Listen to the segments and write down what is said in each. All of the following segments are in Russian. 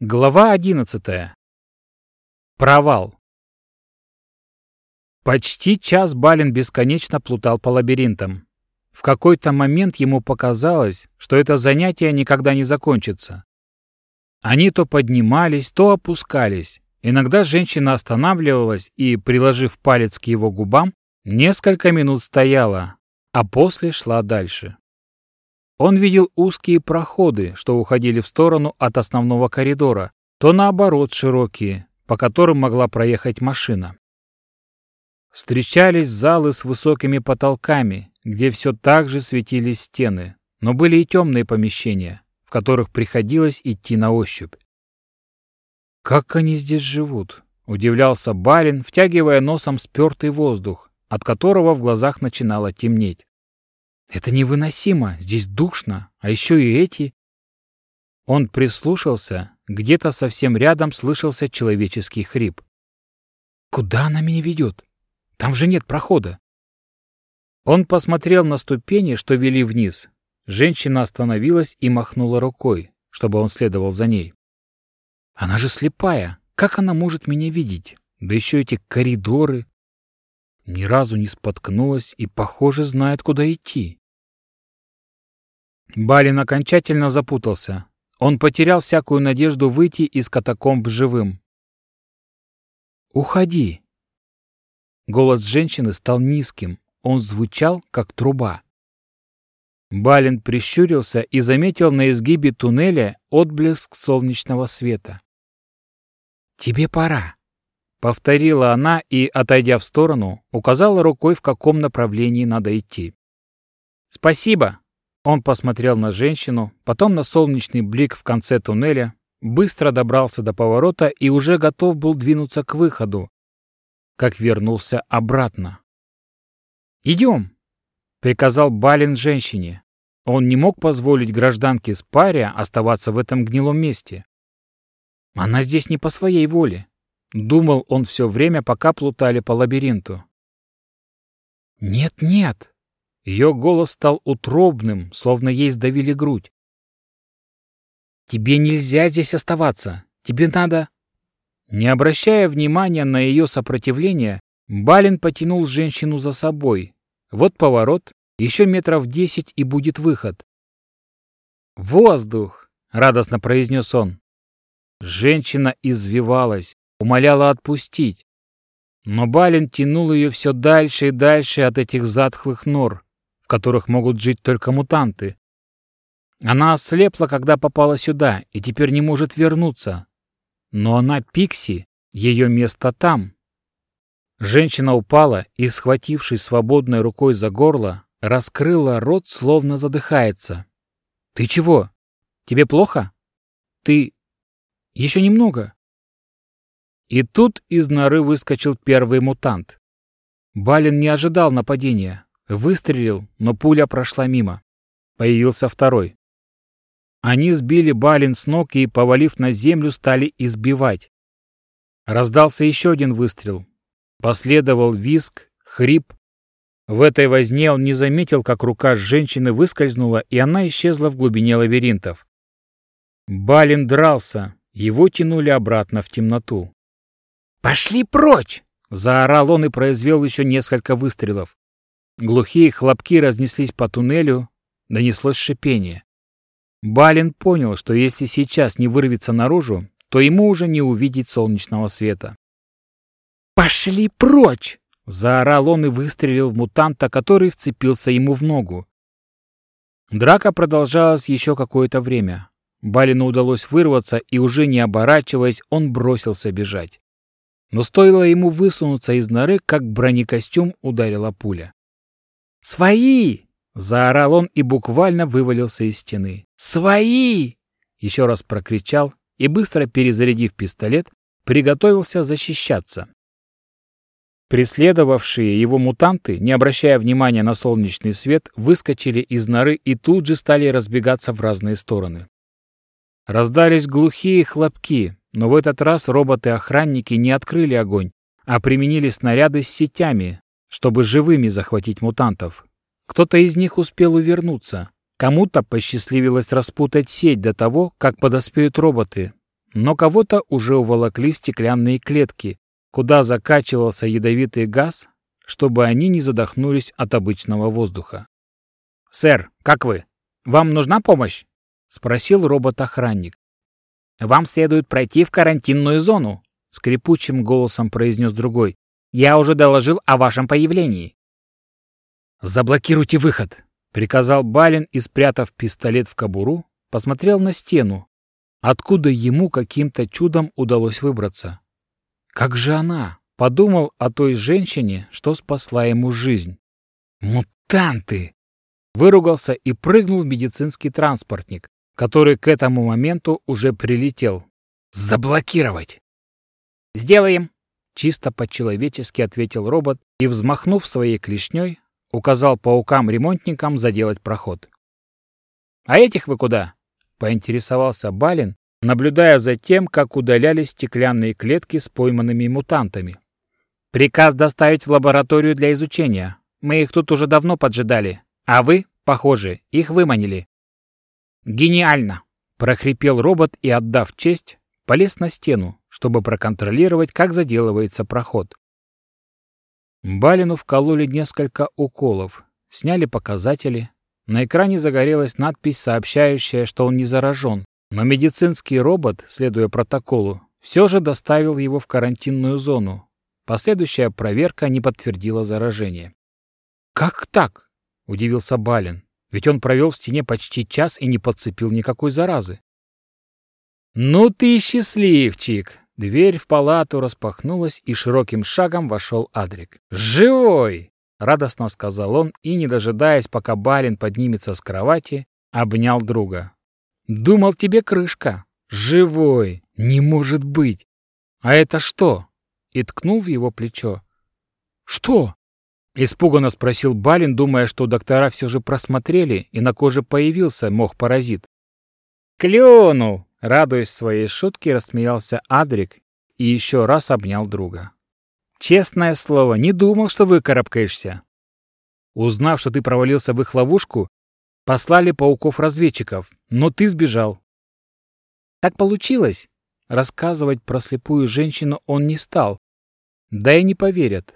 Глава одиннадцатая. Провал. Почти час Балин бесконечно плутал по лабиринтам. В какой-то момент ему показалось, что это занятие никогда не закончится. Они то поднимались, то опускались. Иногда женщина останавливалась и, приложив палец к его губам, несколько минут стояла, а после шла дальше. Он видел узкие проходы, что уходили в сторону от основного коридора, то наоборот широкие, по которым могла проехать машина. Встречались залы с высокими потолками, где все так же светились стены, но были и темные помещения, в которых приходилось идти на ощупь. «Как они здесь живут?» — удивлялся Балин, втягивая носом спертый воздух, от которого в глазах начинало темнеть. Это невыносимо, здесь душно, а еще и эти. Он прислушался, где-то совсем рядом слышался человеческий хрип. Куда она меня ведет? Там же нет прохода. Он посмотрел на ступени, что вели вниз. Женщина остановилась и махнула рукой, чтобы он следовал за ней. Она же слепая. Как она может меня видеть? Да еще эти коридоры ни разу не споткнулась и, похоже, знает, куда идти. Балин окончательно запутался. Он потерял всякую надежду выйти из катакомб живым. «Уходи!» Голос женщины стал низким. Он звучал, как труба. Балин прищурился и заметил на изгибе туннеля отблеск солнечного света. «Тебе пора!» Повторила она и, отойдя в сторону, указала рукой, в каком направлении надо идти. «Спасибо!» Он посмотрел на женщину, потом на солнечный блик в конце туннеля, быстро добрался до поворота и уже готов был двинуться к выходу, как вернулся обратно. «Идем!» — приказал Балин женщине. Он не мог позволить гражданке Спария оставаться в этом гнилом месте. Она здесь не по своей воле. Думал он все время, пока плутали по лабиринту. «Нет-нет!» Ее голос стал утробным, словно ей сдавили грудь. «Тебе нельзя здесь оставаться. Тебе надо...» Не обращая внимания на ее сопротивление, Балин потянул женщину за собой. Вот поворот, еще метров десять и будет выход. «Воздух!» — радостно произнес он. Женщина извивалась, умоляла отпустить. Но Балин тянул ее все дальше и дальше от этих затхлых нор, в которых могут жить только мутанты. Она ослепла, когда попала сюда, и теперь не может вернуться. Но она Пикси, ее место там. Женщина упала и, схватившись свободной рукой за горло, раскрыла рот, словно задыхается. «Ты чего? Тебе плохо? Ты... Еще немного?» И тут из норы выскочил первый мутант. Балин не ожидал нападения. Выстрелил, но пуля прошла мимо. Появился второй. Они сбили Балин с ног и, повалив на землю, стали избивать. Раздался еще один выстрел. Последовал виск, хрип. В этой возне он не заметил, как рука женщины выскользнула, и она исчезла в глубине лабиринтов. Балин дрался, его тянули обратно в темноту. «Пошли прочь!» — заорал он и произвел еще несколько выстрелов. Глухие хлопки разнеслись по туннелю, донеслось шипение. Балин понял, что если сейчас не вырвется наружу, то ему уже не увидеть солнечного света. «Пошли прочь!» — заорал он и выстрелил в мутанта, который вцепился ему в ногу. Драка продолжалась еще какое-то время. Балину удалось вырваться, и уже не оборачиваясь, он бросился бежать. Но стоило ему высунуться из норы, как бронекостюм ударила пуля. «Свои!» — заорал он и буквально вывалился из стены. «Свои!» — еще раз прокричал и, быстро перезарядив пистолет, приготовился защищаться. Преследовавшие его мутанты, не обращая внимания на солнечный свет, выскочили из норы и тут же стали разбегаться в разные стороны. Раздались глухие хлопки, но в этот раз роботы-охранники не открыли огонь, а применили снаряды с сетями, чтобы живыми захватить мутантов. Кто-то из них успел увернуться. Кому-то посчастливилось распутать сеть до того, как подоспеют роботы. но кого-то уже уволокли в стеклянные клетки, куда закачивался ядовитый газ, чтобы они не задохнулись от обычного воздуха. «Сэр, как вы? Вам нужна помощь?» — спросил робот-охранник. «Вам следует пройти в карантинную зону», — скрипучим голосом произнес другой. «Я уже доложил о вашем появлении». «Заблокируйте выход», — приказал Балин и, спрятав пистолет в кобуру, посмотрел на стену, откуда ему каким-то чудом удалось выбраться. «Как же она?» — подумал о той женщине, что спасла ему жизнь. «Мутанты!» Выругался и прыгнул в медицинский транспортник, который к этому моменту уже прилетел. «Заблокировать!» «Сделаем!» — чисто по-человечески ответил робот и, взмахнув своей клешней, указал паукам-ремонтникам заделать проход. «А этих вы куда?» — поинтересовался Балин, наблюдая за тем, как удалялись стеклянные клетки с пойманными мутантами. «Приказ доставить в лабораторию для изучения. Мы их тут уже давно поджидали, а вы, похоже, их выманили». «Гениально!» — прохрипел робот и, отдав честь, полез на стену, чтобы проконтролировать, как заделывается проход. Балину вкололи несколько уколов, сняли показатели, на экране загорелась надпись, сообщающая, что он не заражен, но медицинский робот, следуя протоколу, все же доставил его в карантинную зону. Последующая проверка не подтвердила заражение. «Как так?» — удивился Балин. «Ведь он провел в стене почти час и не подцепил никакой заразы». «Ну ты счастливчик!» Дверь в палату распахнулась, и широким шагом вошел Адрик. «Живой!» — радостно сказал он и, не дожидаясь, пока барин поднимется с кровати, обнял друга. «Думал, тебе крышка. Живой. Не может быть. А это что?» И ткнул в его плечо. «Что?» — испуганно спросил Балин, думая, что доктора все же просмотрели, и на коже появился мох-паразит. «Клюнул!» — радуясь своей шутке, рассмеялся Адрик и еще раз обнял друга. Честное слово, не думал, что выкарабкаешься. Узнав, что ты провалился в их ловушку, послали пауков-разведчиков, но ты сбежал. Так получилось. Рассказывать про слепую женщину он не стал. Да и не поверят.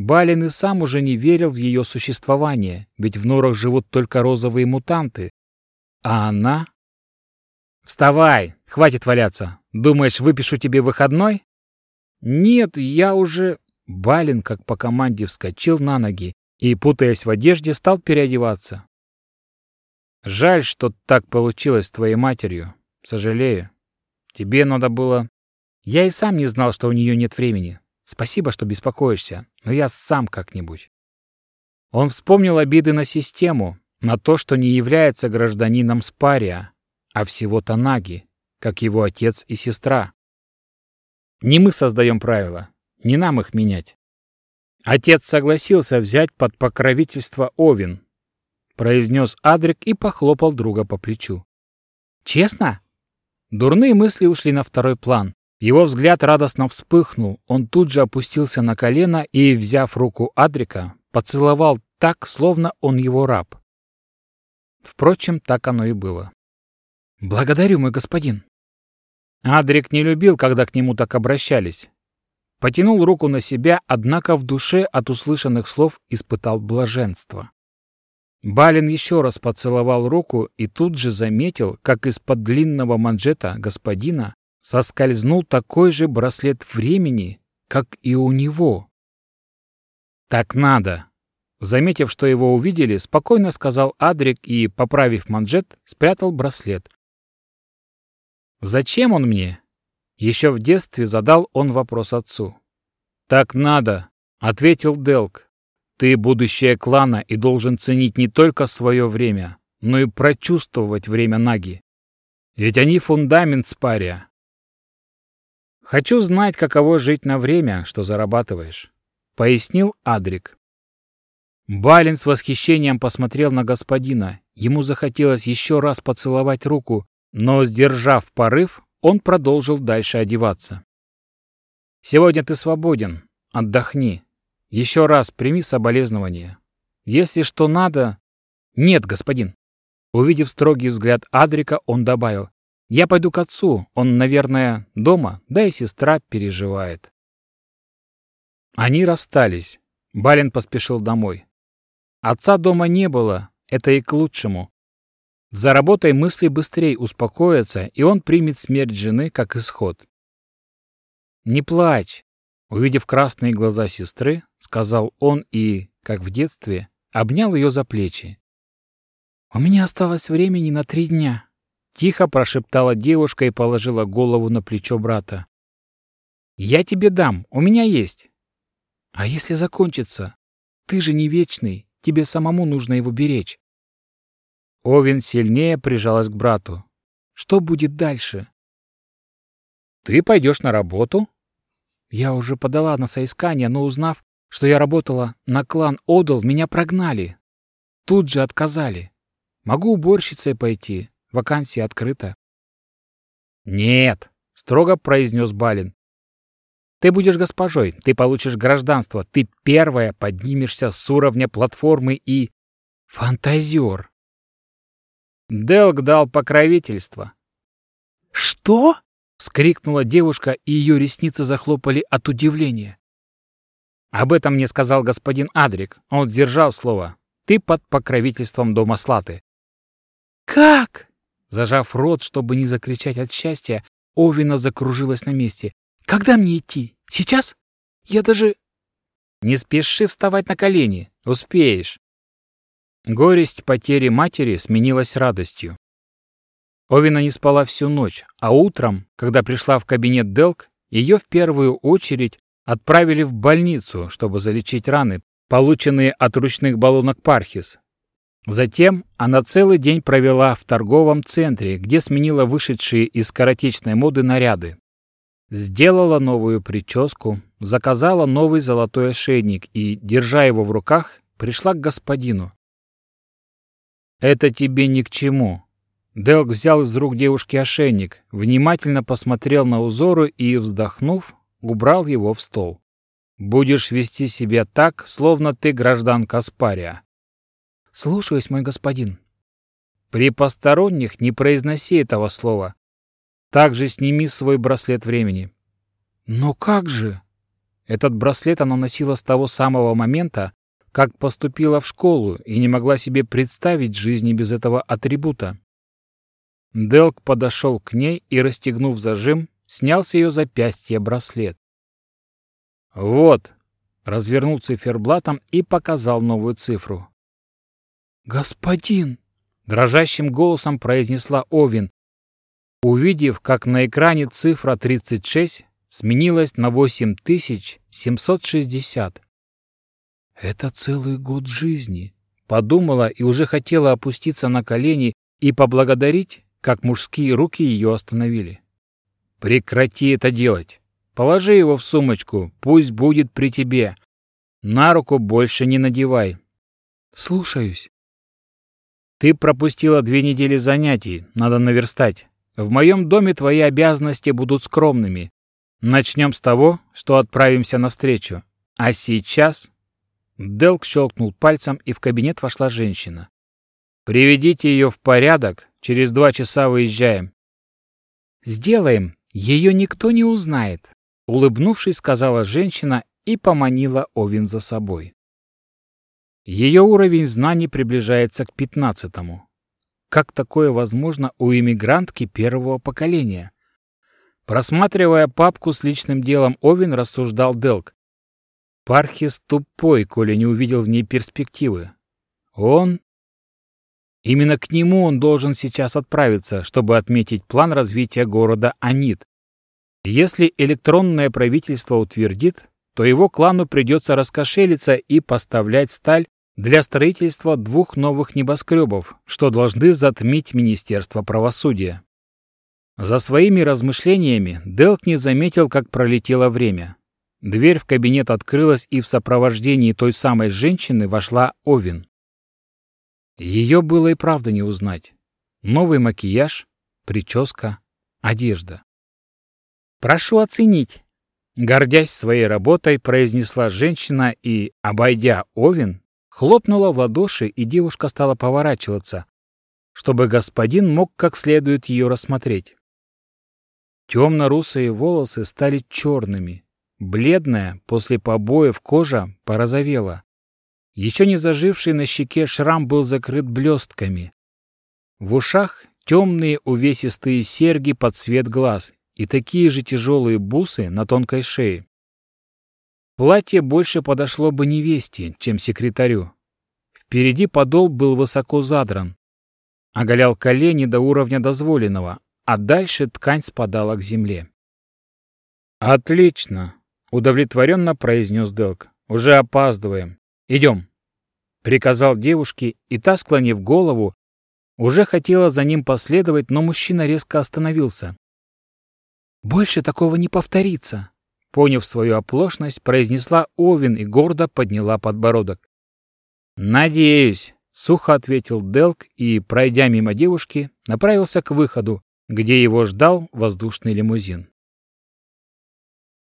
Балин и сам уже не верил в ее существование, ведь в норах живут только розовые мутанты. А она... «Вставай! Хватит валяться! Думаешь, выпишу тебе выходной?» «Нет, я уже...» Балин, как по команде, вскочил на ноги и, путаясь в одежде, стал переодеваться. «Жаль, что так получилось с твоей матерью. Сожалею. Тебе надо было...» «Я и сам не знал, что у нее нет времени. Спасибо, что беспокоишься, но я сам как-нибудь». Он вспомнил обиды на систему, на то, что не является гражданином Спария, а всего-то Наги, как его отец и сестра. Не мы создаем правила, не нам их менять. Отец согласился взять под покровительство Овен, произнес Адрик и похлопал друга по плечу. Честно? Дурные мысли ушли на второй план. Его взгляд радостно вспыхнул, он тут же опустился на колено и, взяв руку Адрика, поцеловал так, словно он его раб. Впрочем, так оно и было. «Благодарю, мой господин», Адрик не любил, когда к нему так обращались. Потянул руку на себя, однако в душе от услышанных слов испытал блаженство. Балин еще раз поцеловал руку и тут же заметил, как из-под длинного манжета господина соскользнул такой же браслет времени, как и у него. «Так надо!» Заметив, что его увидели, спокойно сказал Адрик и, поправив манжет, спрятал браслет, Зачем он мне? Еще в детстве задал он вопрос отцу. Так надо, ответил Делк. Ты будущее клана и должен ценить не только свое время, но и прочувствовать время Наги. Ведь они фундамент спария. Хочу знать, каково жить на время, что зарабатываешь, пояснил Адрик. Балин с восхищением посмотрел на господина. Ему захотелось еще раз поцеловать руку, но, сдержав порыв, он продолжил дальше одеваться. «Сегодня ты свободен. Отдохни. Еще раз прими соболезнования. Если что надо...» «Нет, господин». Увидев строгий взгляд Адрика, он добавил. Я пойду к отцу, он, наверное, дома, да и сестра переживает. Они расстались. Балин поспешил домой. Отца дома не было, это и к лучшему. За работой мысли быстрее успокоятся, и он примет смерть жены как исход. «Не плачь!» Увидев красные глаза сестры, сказал он и, как в детстве, обнял ее за плечи. «У меня осталось времени на три дня», — тихо прошептала девушка и положила голову на плечо брата. «Я тебе дам, у меня есть». «А если закончится? Ты же не вечный, тебе самому нужно его беречь». Овен сильнее прижалась к брату. «Что будет дальше?» «Ты пойдешь на работу?» Я уже подала на соискание, но узнав, что я работала на клан Одал, меня прогнали. Тут же отказали. Могу уборщицей пойти. Вакансия открыта. «Нет», — строго произнес Балин. «Ты будешь госпожой, ты получишь гражданство, ты первая поднимешься с уровня платформы и... фантазер». Делг дал покровительство. «Что?» — вскрикнула девушка, и ее ресницы захлопали от удивления. «Об этом мне сказал господин Адрик. Он сдержал слово. Ты под покровительством дома Слаты. «Как?» Зажав рот, чтобы не закричать от счастья, Овина закружилась на месте. «Когда мне идти? Сейчас? Я даже...» «Не спеши вставать на колени. Успеешь». Горесть потери матери сменилась радостью. Овина не спала всю ночь, а утром, когда пришла в кабинет Делк, ее в первую очередь отправили в больницу, чтобы залечить раны, полученные от ручных баллонок Пархис, Затем она целый день провела в торговом центре, где сменила вышедшие из скоротечной моды наряды. Сделала новую прическу, заказала новый золотой ошейник и, держа его в руках, пришла к господину. «Это тебе ни к чему». Делг взял из рук девушки ошейник, внимательно посмотрел на узоры и, вздохнув, убрал его в стол. «Будешь вести себя так, словно ты гражданка Спария. «Слушаюсь, мой господин». «При посторонних не произноси этого слова. Также сними свой браслет времени». «Но как же?» Этот браслет она носила с того самого момента, как поступила в школу и не могла себе представить жизни без этого атрибута. Делк подошел к ней и, расстегнув зажим, снял с ее запястья браслет. «Вот», — развернул циферблатом и показал новую цифру. «Господин!» — дрожащим голосом произнесла Овин, увидев, как на экране цифра 36 сменилась на 8760. «Это целый год жизни», — подумала и уже хотела опуститься на колени и поблагодарить, как мужские руки ее остановили. «Прекрати это делать. Положи его в сумочку, пусть будет при тебе. На руку больше не надевай». «Слушаюсь». Ты пропустила две недели занятий, надо наверстать. В моем доме твои обязанности будут скромными. Начнем с того, что отправимся навстречу. А сейчас...» Делк щелкнул пальцем, и в кабинет вошла женщина. «Приведите ее в порядок, через два часа выезжаем». «Сделаем, ее никто не узнает», — улыбнувшись, сказала женщина и поманила Овин за собой. Ее уровень знаний приближается к пятнадцатому. Как такое возможно у иммигрантки первого поколения? Просматривая папку с личным делом, Овен рассуждал Делк. Пархис тупой, коли не увидел в ней перспективы. Он... Именно к нему он должен сейчас отправиться, чтобы отметить план развития города Анит. Если электронное правительство утвердит, то его клану придется раскошелиться и поставлять сталь для строительства двух новых небоскребов, что должны затмить Министерство правосудия. За своими размышлениями Делк не заметил, как пролетело время. Дверь в кабинет открылась, и в сопровождении той самой женщины вошла Овин. Ее было и правда не узнать. Новый макияж, прическа, одежда. «Прошу оценить», Гордясь своей работой, произнесла женщина и, обойдя Овен, хлопнула в ладоши, и девушка стала поворачиваться, чтобы господин мог как следует ее рассмотреть. Темно-русые волосы стали черными. Бледная, после побоев кожа порозовела. Еще не заживший на щеке шрам был закрыт блестками. В ушах темные увесистые серьги под цвет глаз и такие же тяжелые бусы на тонкой шее. Платье больше подошло бы невесте, чем секретарю. Впереди подол был высоко задран, оголял колени до уровня дозволенного, а дальше ткань спадала к земле. «Отлично!» — удовлетворенно произнес Делк. «Уже опаздываем. Идем!» — приказал девушке, и та, склонив голову, уже хотела за ним последовать, но мужчина резко остановился. «Больше такого не повторится!» Поняв свою оплошность, произнесла Овен и гордо подняла подбородок. «Надеюсь!» — сухо ответил Делк и, пройдя мимо девушки, направился к выходу, где его ждал воздушный лимузин.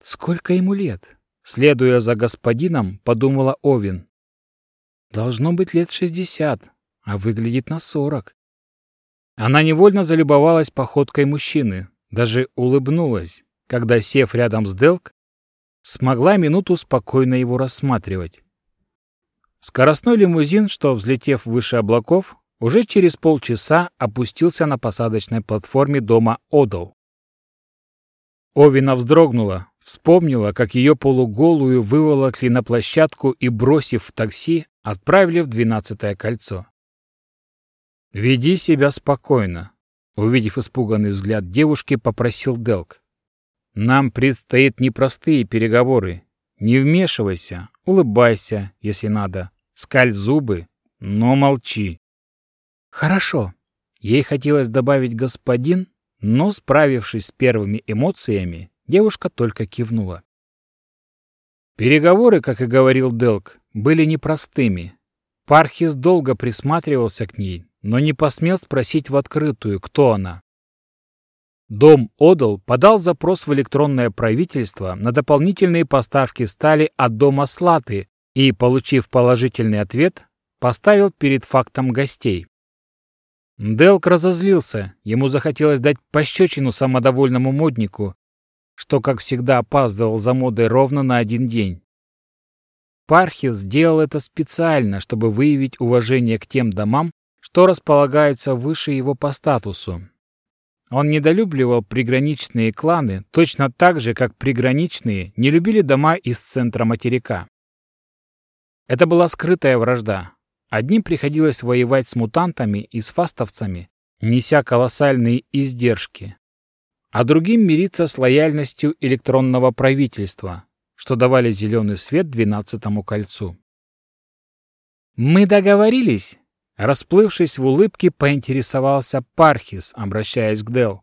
«Сколько ему лет?» — следуя за господином, подумала Овен. «Должно быть лет шестьдесят, а выглядит на сорок». Она невольно залюбовалась походкой мужчины, даже улыбнулась, когда, сев рядом с Делк, смогла минуту спокойно его рассматривать. Скоростной лимузин, что, взлетев выше облаков, уже через полчаса опустился на посадочной платформе дома Одол. Овина вздрогнула, вспомнила, как ее полуголую выволокли на площадку и, бросив в такси, отправили в двенадцатое кольцо. «Веди себя спокойно», — увидев испуганный взгляд девушки, попросил Делк. «Нам предстоит непростые переговоры. Не вмешивайся, улыбайся, если надо, скаль зубы, но молчи». «Хорошо». Ей хотелось добавить «господин», но, справившись с первыми эмоциями, девушка только кивнула. Переговоры, как и говорил Делк, были непростыми. Пархис долго присматривался к ней, но не посмел спросить в открытую, кто она. Дом Одал подал запрос в электронное правительство на дополнительные поставки стали от дома Слаты и, получив положительный ответ, поставил перед фактом гостей. Делк разозлился, ему захотелось дать пощечину самодовольному моднику, что, как всегда, опаздывал за модой ровно на один день. Пархис сделал это специально, чтобы выявить уважение к тем домам, что располагаются выше его по статусу. Он недолюбливал приграничные кланы точно так же, как приграничные не любили дома из центра материка. Это была скрытая вражда, Одним приходилось воевать с мутантами и с фастовцами, неся колоссальные издержки, а другим мириться с лояльностью электронного правительства, что давали зеленый свет двенадцатому кольцу. «Мы договорились?» Расплывшись в улыбке, поинтересовался Пархис, обращаясь к Дел.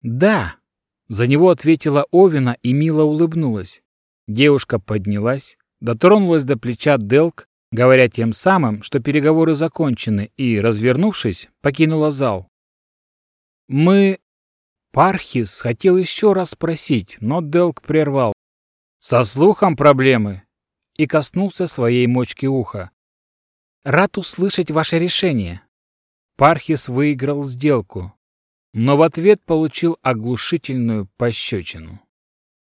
«Да!» — за него ответила Овина и мило улыбнулась. Девушка поднялась, дотронулась до плеча Делк говоря тем самым, что переговоры закончены, и, развернувшись, покинула зал. «Мы...» Пархис хотел еще раз спросить, но Делк прервал. «Со слухом проблемы?» и коснулся своей мочки уха. «Рад услышать ваше решение». Пархис выиграл сделку, но в ответ получил оглушительную пощечину.